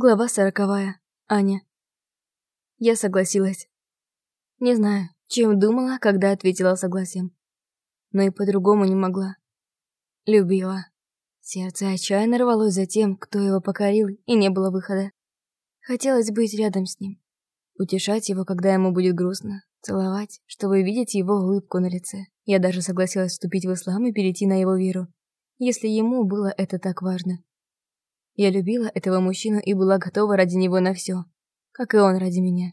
Глава сороковая. Аня. Я согласилась. Не знаю, чем думала, когда ответила согласием. Но и по-другому не могла. Любила. Сердце отчаянно рвалось за тем, кто его покорил, и не было выхода. Хотелось быть рядом с ним. Утешать его, когда ему будет грустно. Целовать, чтобы видеть его улыбку на лице. Я даже согласилась вступить в ислам и перейти на его веру. Если ему было это так важно. Я любила этого мужчину и была готова ради него на все, как и он ради меня.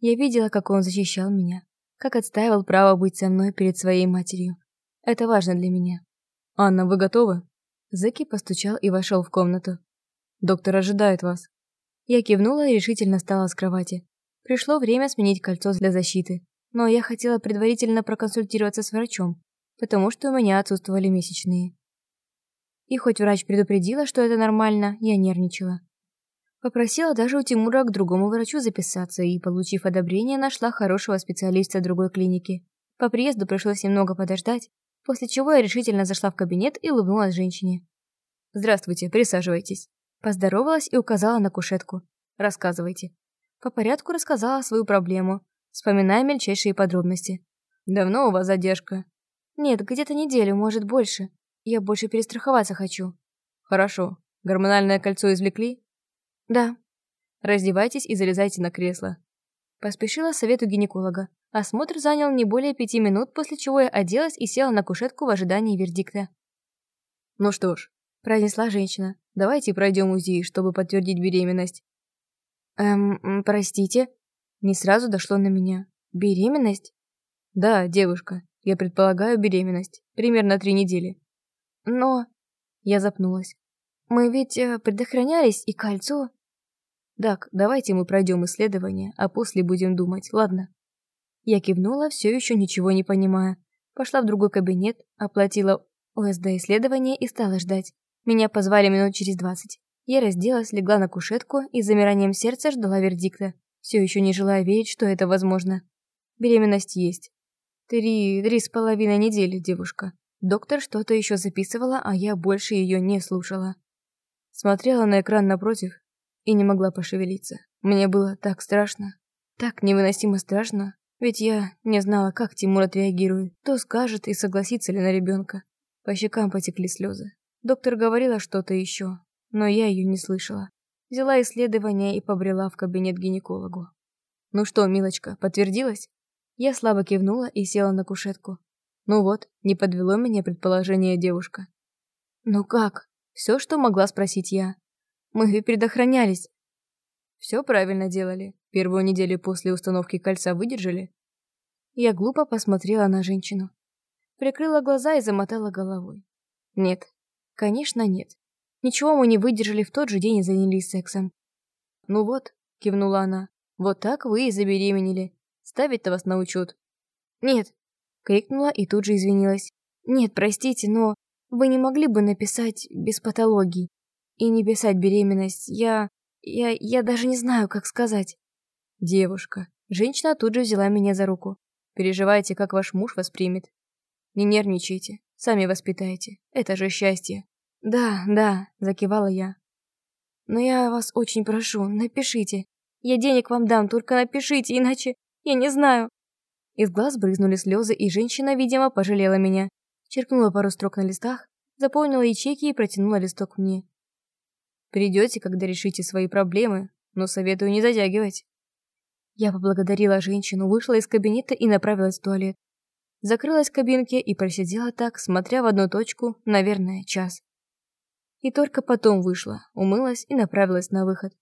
Я видела, как он защищал меня, как отстаивал право быть со мной перед своей матерью. Это важно для меня. «Анна, вы готовы?» Зэки постучал и вошел в комнату. «Доктор ожидает вас». Я кивнула и решительно встала с кровати. Пришло время сменить кольцо для защиты, но я хотела предварительно проконсультироваться с врачом, потому что у меня отсутствовали месячные. И хоть врач предупредила, что это нормально, я нервничала. Попросила даже у Тимура к другому врачу записаться и, получив одобрение, нашла хорошего специалиста другой клиники. По приезду пришлось немного подождать, после чего я решительно зашла в кабинет и улыбнулась женщине. «Здравствуйте, присаживайтесь». Поздоровалась и указала на кушетку. «Рассказывайте». По порядку рассказала свою проблему, вспоминая мельчайшие подробности. «Давно у вас задержка?» «Нет, где-то неделю, может, больше. Я больше перестраховаться хочу. Хорошо. Гормональное кольцо извлекли? Да. Раздевайтесь и залезайте на кресло. Поспешила совету гинеколога. Осмотр занял не более пяти минут, после чего я оделась и села на кушетку в ожидании вердикта. «Ну что ж», – произнесла женщина, – «давайте пройдем УЗИ, чтобы подтвердить беременность». «Эм, простите?» Не сразу дошло на меня. «Беременность?» «Да, девушка. Я предполагаю беременность. Примерно три недели. Но... Я запнулась. Мы ведь э, предохранялись и кольцо... Так, давайте мы пройдем исследование, а после будем думать, ладно? Я кивнула, все еще ничего не понимая. Пошла в другой кабинет, оплатила ОСД-исследование и стала ждать. Меня позвали минут через двадцать. Я разделась, легла на кушетку и с замиранием сердца ждала вердикта, все еще не желая верить, что это возможно. Беременность есть. Три, три с половиной недели, девушка. Доктор что-то еще записывала, а я больше ее не слушала. Смотрела на экран напротив и не могла пошевелиться. Мне было так страшно, так невыносимо страшно, ведь я не знала, как Тимур отреагирует, то скажет и согласится ли на ребенка. По щекам потекли слезы. Доктор говорила что-то еще, но я ее не слышала. Взяла исследование и побрела в кабинет гинекологу. «Ну что, милочка, подтвердилось?» Я слабо кивнула и села на кушетку. Ну вот, не подвело меня предположение девушка. «Ну как?» Все, что могла спросить я. «Мы предохранялись». «Все правильно делали. Первую неделю после установки кольца выдержали?» Я глупо посмотрела на женщину. Прикрыла глаза и замотала головой. «Нет. Конечно, нет. Ничего мы не выдержали в тот же день и занялись сексом». «Ну вот», — кивнула она, — «вот так вы и забеременели. Ставить-то вас на учет». «Нет, Крикнула и тут же извинилась. «Нет, простите, но вы не могли бы написать без патологий? И не писать беременность? Я... я... я даже не знаю, как сказать». «Девушка». Женщина тут же взяла меня за руку. «Переживайте, как ваш муж воспримет. Не нервничайте, сами воспитаете. Это же счастье». «Да, да», — закивала я. «Но я вас очень прошу, напишите. Я денег вам дам, только напишите, иначе я не знаю». Из глаз брызнули слезы, и женщина, видимо, пожалела меня. Черкнула пару строк на листах, заполнила ячейки и протянула листок мне. «Придете, когда решите свои проблемы, но советую не затягивать». Я поблагодарила женщину, вышла из кабинета и направилась в туалет. Закрылась в кабинке и просидела так, смотря в одну точку, наверное, час. И только потом вышла, умылась и направилась на выход.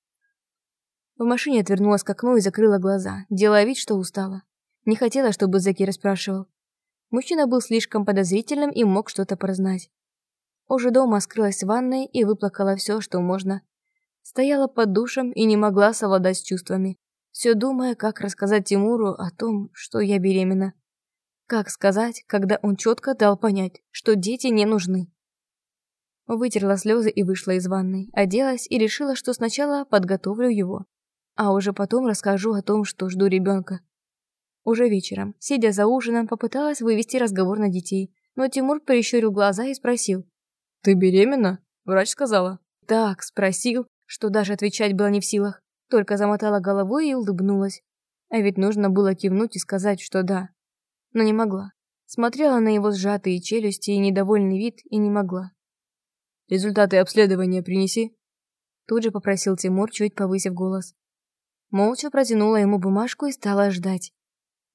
В машине отвернулась к окну и закрыла глаза, делая вид, что устала. Не хотела, чтобы Зеки расспрашивал. Мужчина был слишком подозрительным и мог что-то прознать. Уже дома скрылась в ванной и выплакала все, что можно. Стояла под душем и не могла совладать с чувствами, все думая, как рассказать Тимуру о том, что я беременна. Как сказать, когда он четко дал понять, что дети не нужны. Вытерла слезы и вышла из ванной, оделась и решила, что сначала подготовлю его, а уже потом расскажу о том, что жду ребенка. Уже вечером, сидя за ужином, попыталась вывести разговор на детей, но Тимур прищурил глаза и спросил. «Ты беременна?» Врач сказала. «Так, спросил, что даже отвечать было не в силах, только замотала головой и улыбнулась. А ведь нужно было кивнуть и сказать, что да. Но не могла. Смотрела на его сжатые челюсти и недовольный вид и не могла. «Результаты обследования принеси», Тут же попросил Тимур, чуть повысив голос. Молча протянула ему бумажку и стала ждать.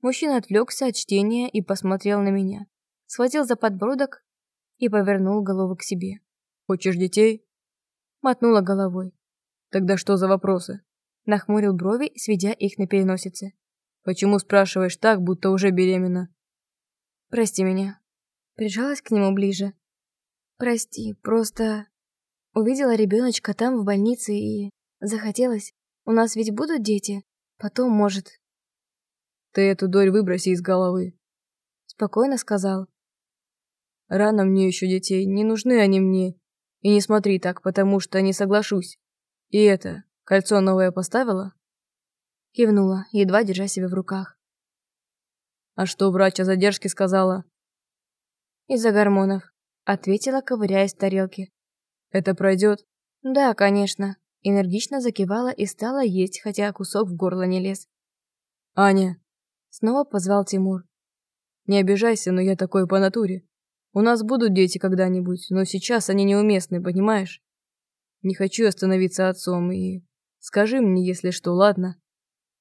Мужчина отвлекся от чтения и посмотрел на меня. Схватил за подбородок и повернул голову к себе. «Хочешь детей?» Мотнула головой. «Тогда что за вопросы?» Нахмурил брови, сведя их на переносице. «Почему спрашиваешь так, будто уже беременна?» «Прости меня». Прижалась к нему ближе. «Прости, просто...» Увидела ребеночка там, в больнице, и... Захотелось. У нас ведь будут дети. Потом, может... Ты эту дурь выброси из головы. Спокойно сказал. Рано мне еще детей, не нужны они мне. И не смотри так, потому что не соглашусь. И это, кольцо новое поставила? Кивнула, едва держа себя в руках. А что врач о задержке сказала? Из-за гормонов, ответила, ковыряясь в тарелке. Это пройдет? Да, конечно. Энергично закивала и стала есть, хотя кусок в горло не лез. Аня. Снова позвал Тимур. Не обижайся, но я такой по натуре. У нас будут дети когда-нибудь, но сейчас они неуместны, понимаешь? Не хочу остановиться отцом и... Скажи мне, если что, ладно?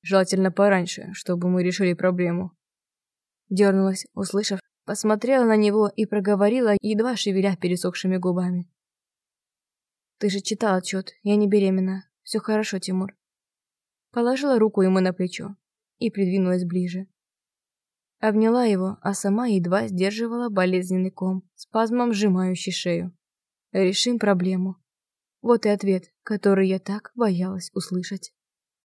Желательно пораньше, чтобы мы решили проблему. Дернулась, услышав, посмотрела на него и проговорила, едва шевеля пересохшими губами. Ты же читал отчет, я не беременна. Все хорошо, Тимур. Положила руку ему на плечо и придвинулась ближе. Обняла его, а сама едва сдерживала болезненный ком, спазмом сжимающий шею. Решим проблему. Вот и ответ, который я так боялась услышать.